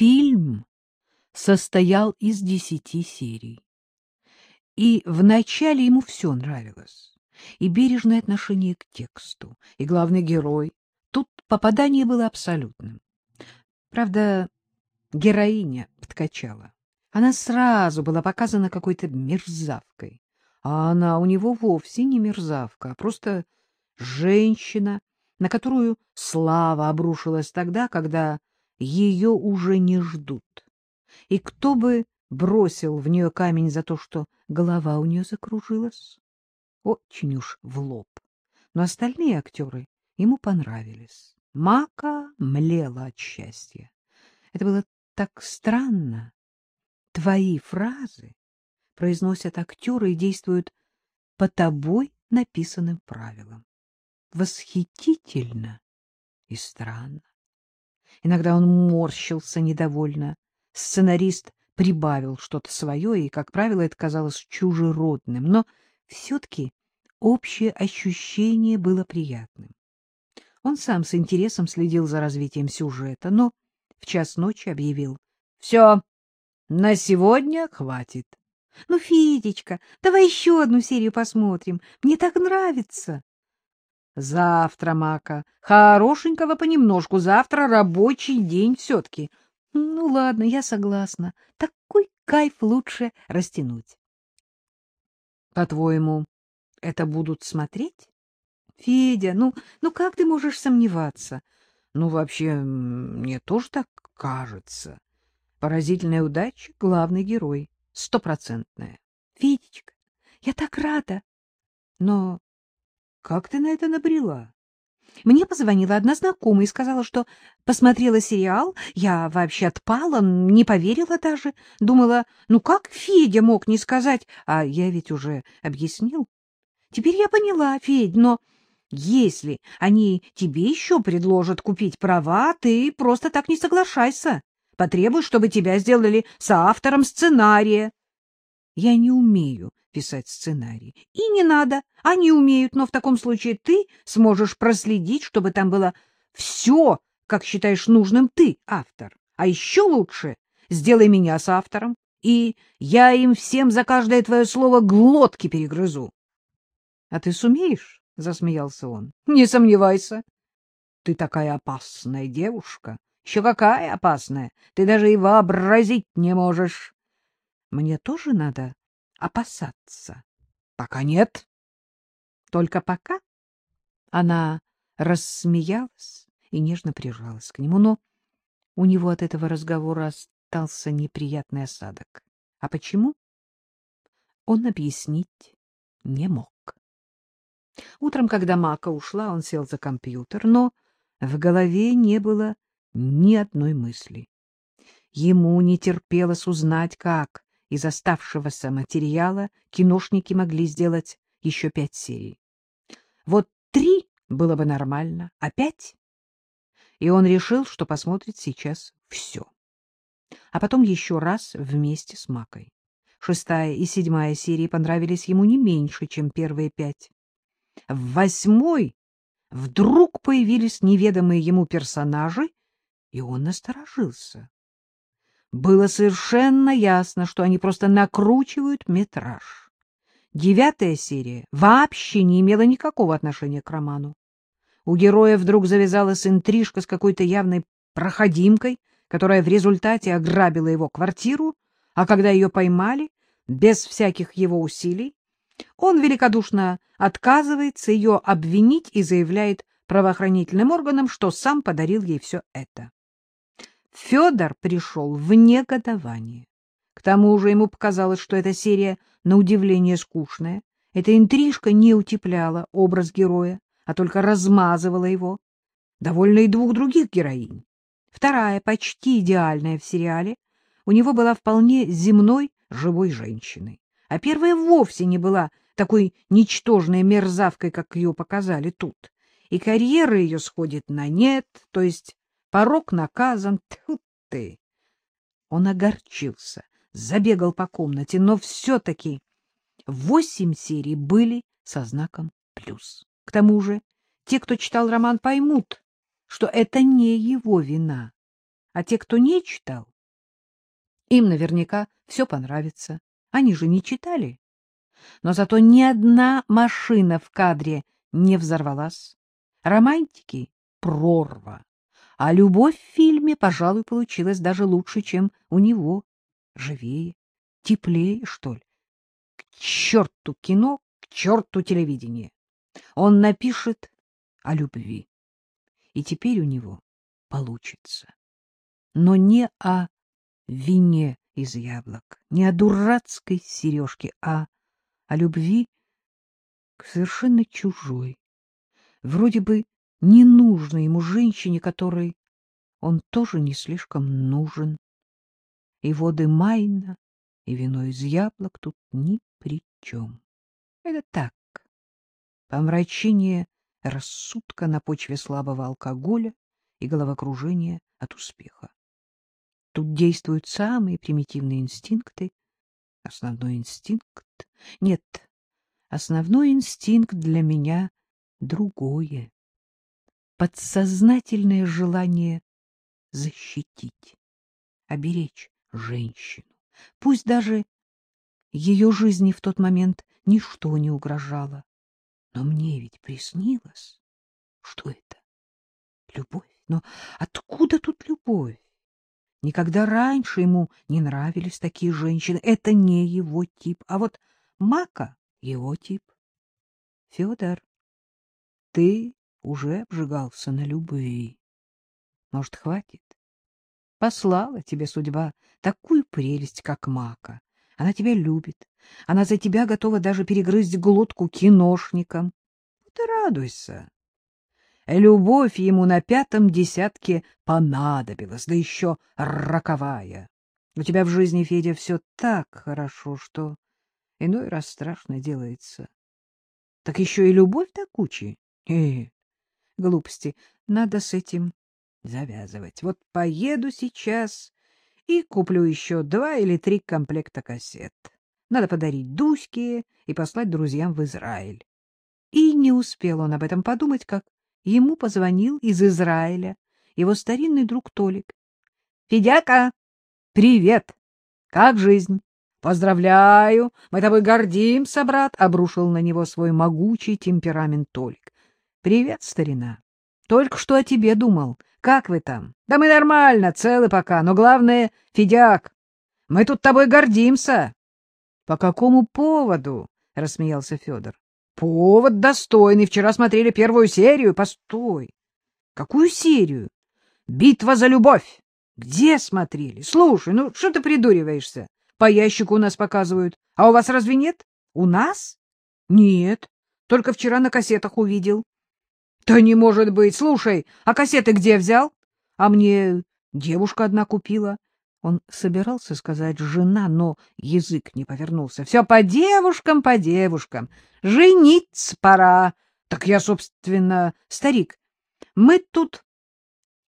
Фильм состоял из десяти серий. И вначале ему все нравилось. И бережное отношение к тексту, и главный герой. Тут попадание было абсолютным. Правда, героиня подкачала. Она сразу была показана какой-то мерзавкой. А она у него вовсе не мерзавка, а просто женщина, на которую слава обрушилась тогда, когда ее уже не ждут. И кто бы бросил в нее камень за то, что голова у нее закружилась? Очень уж в лоб. Но остальные актеры ему понравились. Мака млела от счастья. Это было так странно. Твои фразы произносят актеры и действуют по тобой написанным правилам. Восхитительно и странно. Иногда он морщился недовольно. Сценарист прибавил что-то свое, и, как правило, это казалось чужеродным, но все-таки общее ощущение было приятным. Он сам с интересом следил за развитием сюжета, но в час ночи объявил «Все, на сегодня хватит». «Ну, Федечка, давай еще одну серию посмотрим, мне так нравится». Завтра, Мака. Хорошенького понемножку. Завтра рабочий день все-таки. Ну, ладно, я согласна. Такой кайф лучше растянуть. По-твоему, это будут смотреть? Федя, ну, ну как ты можешь сомневаться? Ну, вообще, мне тоже так кажется. Поразительная удача — главный герой. Стопроцентная. Федечка, я так рада. Но как ты на это набрела? Мне позвонила одна знакомая и сказала, что посмотрела сериал. Я вообще отпала, не поверила даже. Думала, ну как Федя мог не сказать? А я ведь уже объяснил. Теперь я поняла, Федь, но если они тебе еще предложат купить права, ты просто так не соглашайся. Потребуй, чтобы тебя сделали соавтором сценария. Я не умею писать сценарий. И не надо, они умеют, но в таком случае ты сможешь проследить, чтобы там было все, как считаешь нужным ты, автор. А еще лучше сделай меня с автором, и я им всем за каждое твое слово глотки перегрызу. — А ты сумеешь? — засмеялся он. — Не сомневайся. Ты такая опасная девушка. Еще какая опасная. Ты даже и вообразить не можешь. Мне тоже надо опасаться? Пока нет. Только пока? Она рассмеялась и нежно прижалась к нему, но у него от этого разговора остался неприятный осадок. А почему? Он объяснить не мог. Утром, когда Мака ушла, он сел за компьютер, но в голове не было ни одной мысли. Ему не терпелось узнать, как из оставшегося материала киношники могли сделать еще пять серий. Вот три было бы нормально, а пять? И он решил, что посмотрит сейчас все. А потом еще раз вместе с Макой. Шестая и седьмая серии понравились ему не меньше, чем первые пять. В восьмой вдруг появились неведомые ему персонажи, и он насторожился. Было совершенно ясно, что они просто накручивают метраж. Девятая серия вообще не имела никакого отношения к роману. У героя вдруг завязалась интрижка с какой-то явной проходимкой, которая в результате ограбила его квартиру, а когда ее поймали, без всяких его усилий, он великодушно отказывается ее обвинить и заявляет правоохранительным органам, что сам подарил ей все это. Федор пришел в негодование. К тому же ему показалось, что эта серия, на удивление, скучная. Эта интрижка не утепляла образ героя, а только размазывала его. Довольно и двух других героинь. Вторая, почти идеальная в сериале, у него была вполне земной, живой женщиной. А первая вовсе не была такой ничтожной мерзавкой, как ее показали тут. И карьера ее сходит на нет, то есть Порог наказан. Тьфу ты! Он огорчился, забегал по комнате, но все-таки восемь серий были со знаком плюс. К тому же те, кто читал роман, поймут, что это не его вина, а те, кто не читал, Им наверняка все понравится. Они же не читали. Но зато ни одна машина в кадре не взорвалась. Романтики — прорва. А любовь в фильме, пожалуй, получилась даже лучше, чем у него. Живее, теплее, что ли. К черту кино, к черту телевидение. Он напишет о любви. И теперь у него получится. Но не о вине из яблок, не о дурацкой сережке, а о любви к совершенно чужой, вроде бы ненужной ему женщине, которой он тоже не слишком нужен. И воды Майна, и вино из яблок тут ни при чем. Это так, помрачение рассудка на почве слабого алкоголя и головокружения от успеха. Тут действуют самые примитивные инстинкты. Основной инстинкт? Нет, основной инстинкт для меня другое. Подсознательное желание защитить, оберечь женщину. Пусть даже ее жизни в тот момент ничто не угрожало. Но мне ведь приснилось. Что это? Любовь? Но откуда тут любовь? Никогда раньше ему не нравились такие женщины. Это не его тип. А вот Мака — его тип. Федор, ты уже обжигался на любви. Может, хватит? Послала тебе судьба такую прелесть, как Мака. Она тебя любит. Она за тебя готова даже перегрызть глотку киношникам. И радуйся. Любовь ему на пятом десятке понадобилась, да еще роковая. У тебя в жизни, Федя, все так хорошо, что иной раз страшно делается. Так еще и любовь до кучи. Э, глупости. Надо с этим завязывать. Вот поеду сейчас и куплю еще два или три комплекта кассет. Надо подарить Дуське и послать друзьям в Израиль. И не успел он об этом подумать, как ему позвонил из Израиля его старинный друг Толик. — Федяка, привет! Как жизнь? — Поздравляю! Мы тобой гордимся, брат! — обрушил на него свой могучий темперамент Толик. — Привет, старина! Только что о тебе думал. Как вы там? Да мы нормально, целы пока, но главное, Федяк, мы тут тобой гордимся. — По какому поводу? — рассмеялся Федор. — Повод достойный. Вчера смотрели первую серию. Постой. Какую серию? Битва за любовь. Где смотрели? Слушай, ну что ты придуриваешься? По ящику у нас показывают. А у вас разве нет? У нас? Нет. Только вчера на кассетах увидел. Да не может быть. Слушай, а кассеты где взял? А мне девушка одна купила. Он собирался сказать «жена», но язык не повернулся. Все по девушкам, по девушкам. Жениться пора. Так я, собственно, старик. Мы тут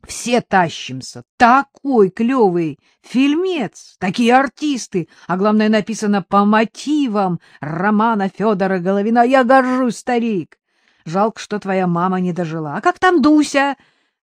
все тащимся. Такой клевый фильмец, такие артисты, а главное написано по мотивам романа Федора Головина. Я горжусь, старик. Жалко, что твоя мама не дожила. А как там Дуся?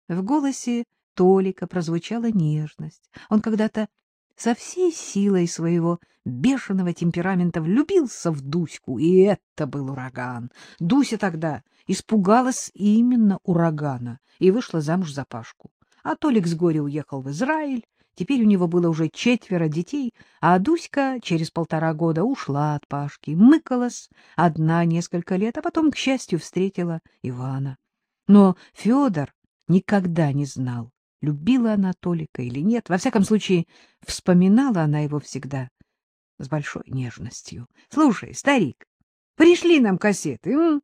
В голосе Толика прозвучала нежность. Он когда-то со всей силой своего бешеного темперамента влюбился в Дуську, и это был ураган. Дуся тогда испугалась именно урагана и вышла замуж за Пашку. А Толик с горя уехал в Израиль, Теперь у него было уже четверо детей, а Дуська через полтора года ушла от Пашки, мыкалась одна несколько лет, а потом, к счастью, встретила Ивана. Но Федор никогда не знал, любила она Толика или нет. Во всяком случае, вспоминала она его всегда с большой нежностью. — Слушай, старик, пришли нам кассеты. М?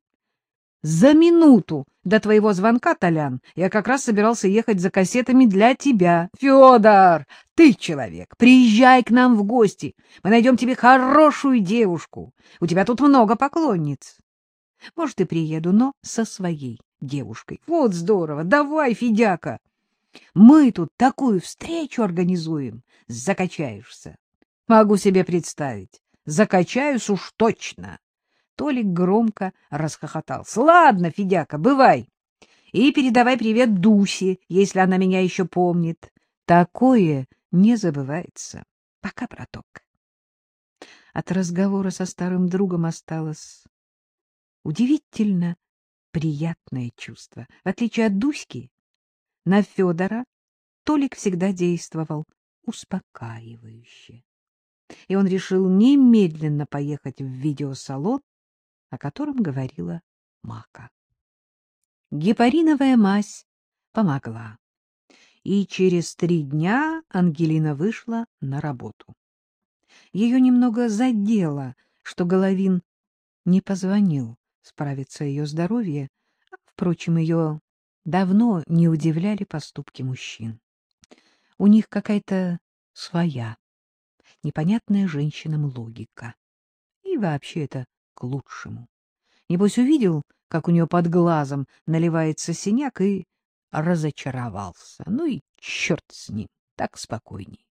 За минуту до твоего звонка, Толян, я как раз собирался ехать за кассетами для тебя. Федор, ты человек, приезжай к нам в гости. Мы найдем тебе хорошую девушку. У тебя тут много поклонниц. Может, и приеду, но со своей девушкой. Вот здорово. Давай, Федяка. Мы тут такую встречу организуем. Закачаешься. Могу себе представить. Закачаюсь уж точно. Толик громко расхохотался. — Ладно, Федяка, бывай. И передавай привет Дусе, если она меня еще помнит. Такое не забывается. Пока, браток. От разговора со старым другом осталось удивительно приятное чувство. В отличие от Дуськи, на Федора Толик всегда действовал успокаивающе. И он решил немедленно поехать в видеосалон, о котором говорила Мака. Гепариновая мазь помогла, и через три дня Ангелина вышла на работу. Ее немного задело, что Головин не позвонил справиться ее здоровье, впрочем, ее давно не удивляли поступки мужчин. У них какая-то своя, непонятная женщинам логика. И вообще это к лучшему. Небось увидел, как у нее под глазом наливается синяк, и разочаровался. Ну и черт с ним, так спокойней.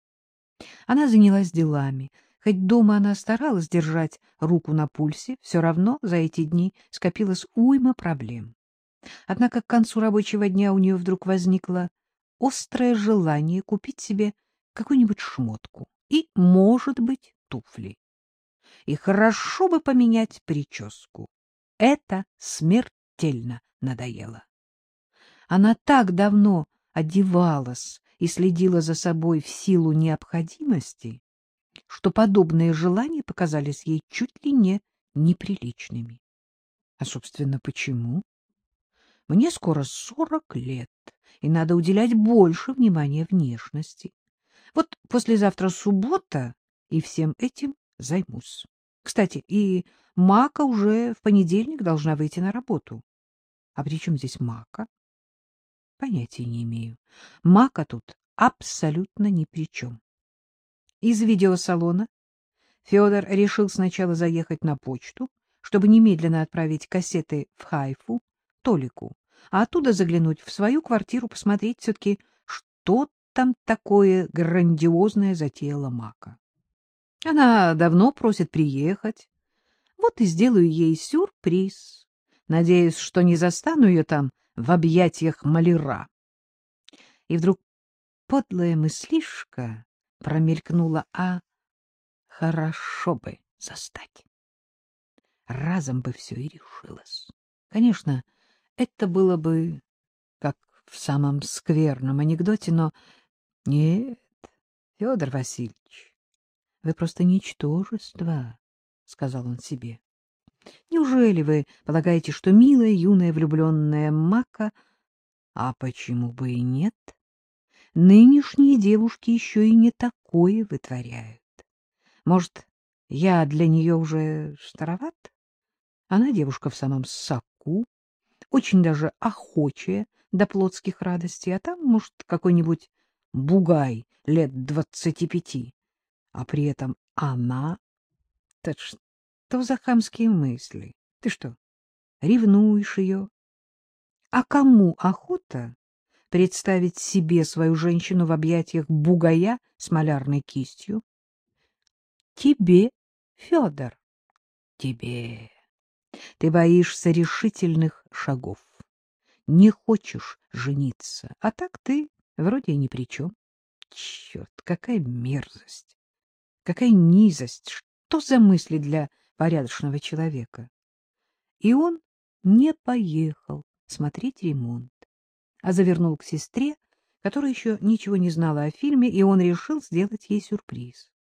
Она занялась делами. Хоть дома она старалась держать руку на пульсе, все равно за эти дни скопилось уйма проблем. Однако к концу рабочего дня у нее вдруг возникло острое желание купить себе какую-нибудь шмотку и, может быть, туфли. И хорошо бы поменять прическу. Это смертельно надоело. Она так давно одевалась и следила за собой в силу необходимости, что подобные желания показались ей чуть ли не неприличными. А, собственно, почему? Мне скоро сорок лет, и надо уделять больше внимания внешности. Вот послезавтра суббота, и всем этим займусь. Кстати, и Мака уже в понедельник должна выйти на работу. А при чем здесь Мака? Понятия не имею. Мака тут абсолютно ни при чем. Из видеосалона Федор решил сначала заехать на почту, чтобы немедленно отправить кассеты в Хайфу, Толику, а оттуда заглянуть в свою квартиру, посмотреть все-таки, что там такое грандиозное затеяла Мака. Она давно просит приехать. Вот и сделаю ей сюрприз. Надеюсь, что не застану ее там в объятиях маляра. И вдруг подлая мыслишка промелькнула, а хорошо бы застать. Разом бы все и решилось. Конечно, это было бы как в самом скверном анекдоте, но нет, Федор Васильевич, вы просто ничтожество, — сказал он себе. Неужели вы полагаете, что милая юная влюбленная Мака... А почему бы и нет? Нынешние девушки еще и не такое вытворяют. Может, я для нее уже староват? Она девушка в самом соку, очень даже охочая до плотских радостей, а там, может, какой-нибудь бугай лет двадцати пяти. А при этом она... Так что за хамские мысли? Ты что, ревнуешь ее? А кому охота представить себе свою женщину в объятиях бугая с малярной кистью? Тебе, Федор, тебе. Ты боишься решительных шагов, не хочешь жениться, а так ты вроде ни при чем. Черт, какая мерзость, какая низость, что за мысли для порядочного человека? И он не поехал смотреть ремонт, а завернул к сестре, которая еще ничего не знала о фильме, и он решил сделать ей сюрприз.